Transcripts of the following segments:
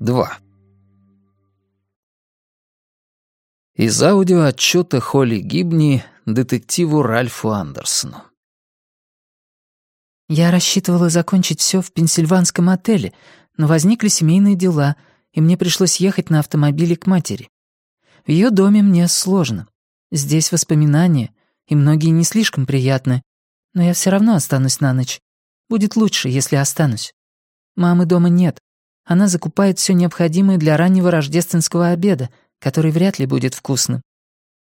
2. Из аудиоотчета Холли Гибни детективу Ральфу Андерсону. «Я рассчитывала закончить все в пенсильванском отеле, но возникли семейные дела, и мне пришлось ехать на автомобиле к матери. В ее доме мне сложно. Здесь воспоминания, и многие не слишком приятны, но я все равно останусь на ночь. Будет лучше, если останусь. Мамы дома нет, она закупает все необходимое для раннего рождественского обеда, который вряд ли будет вкусным.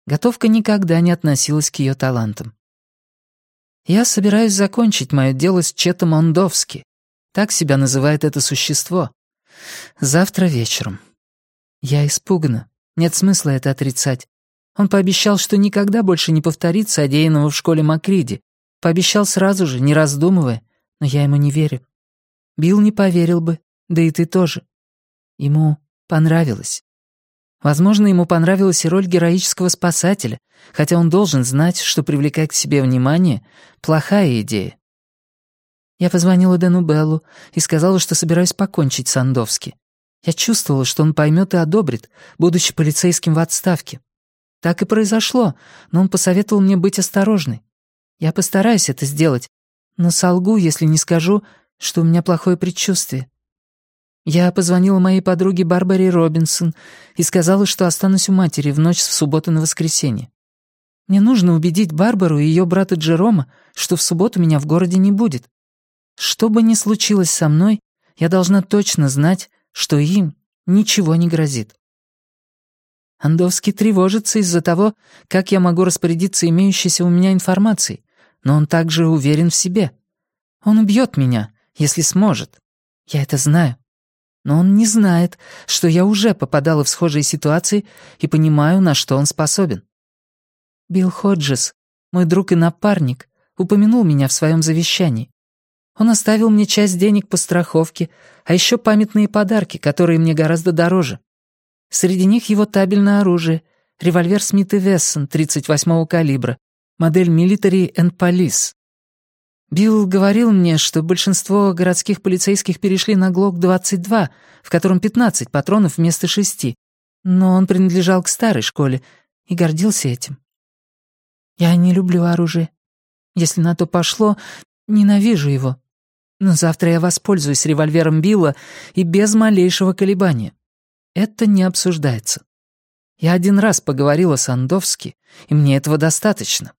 Готовка никогда не относилась к ее талантам. Я собираюсь закончить мое дело с Четом Ондовски. Так себя называет это существо. Завтра вечером. Я испугана. Нет смысла это отрицать. Он пообещал, что никогда больше не повторит содеянного в школе Макриди. Пообещал сразу же, не раздумывая, но я ему не верю. Билл не поверил бы, да и ты тоже. Ему понравилось. Возможно, ему понравилась и роль героического спасателя, хотя он должен знать, что привлекать к себе внимание — плохая идея. Я позвонила Дэну Беллу и сказала, что собираюсь покончить с Андовски. Я чувствовала, что он поймет и одобрит, будучи полицейским в отставке. Так и произошло, но он посоветовал мне быть осторожной. Я постараюсь это сделать, но солгу, если не скажу, что у меня плохое предчувствие. Я позвонила моей подруге Барбаре Робинсон и сказала, что останусь у матери в ночь с субботы на воскресенье. Мне нужно убедить Барбару и ее брата Джерома, что в субботу меня в городе не будет. Что бы ни случилось со мной, я должна точно знать, что им ничего не грозит. Андовский тревожится из-за того, как я могу распорядиться имеющейся у меня информацией, но он также уверен в себе. Он убьет меня, если сможет. Я это знаю но он не знает, что я уже попадала в схожие ситуации и понимаю, на что он способен. Билл Ходжес, мой друг и напарник, упомянул меня в своем завещании. Он оставил мне часть денег по страховке, а еще памятные подарки, которые мне гораздо дороже. Среди них его табельное оружие, револьвер Смит и Вессон 38-го калибра, модель Military and Police. Билл говорил мне, что большинство городских полицейских перешли на ГЛОК-22, в котором 15 патронов вместо шести, но он принадлежал к старой школе и гордился этим. Я не люблю оружие. Если на то пошло, ненавижу его. Но завтра я воспользуюсь револьвером Билла и без малейшего колебания. Это не обсуждается. Я один раз поговорила с Андовски, и мне этого достаточно.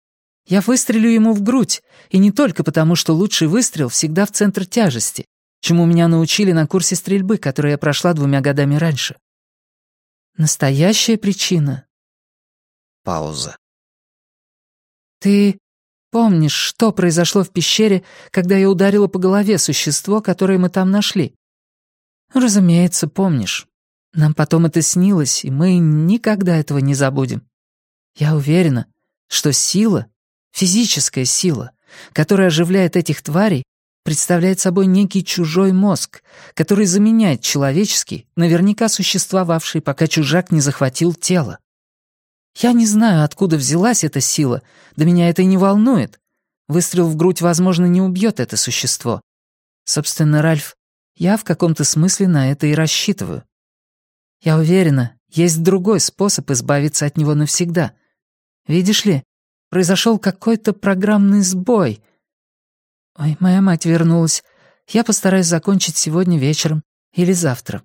Я выстрелю ему в грудь, и не только потому, что лучший выстрел всегда в центр тяжести, чему меня научили на курсе стрельбы, который я прошла двумя годами раньше. Настоящая причина. Пауза. Ты помнишь, что произошло в пещере, когда я ударила по голове существо, которое мы там нашли? Разумеется, помнишь. Нам потом это снилось, и мы никогда этого не забудем. Я уверена, что сила Физическая сила, которая оживляет этих тварей, представляет собой некий чужой мозг, который заменяет человеческий, наверняка существовавший, пока чужак не захватил тело. Я не знаю, откуда взялась эта сила, да меня это и не волнует. Выстрел в грудь, возможно, не убьет это существо. Собственно, Ральф, я в каком-то смысле на это и рассчитываю. Я уверена, есть другой способ избавиться от него навсегда. Видишь ли, Произошел какой-то программный сбой. Ой, моя мать вернулась. Я постараюсь закончить сегодня вечером или завтра.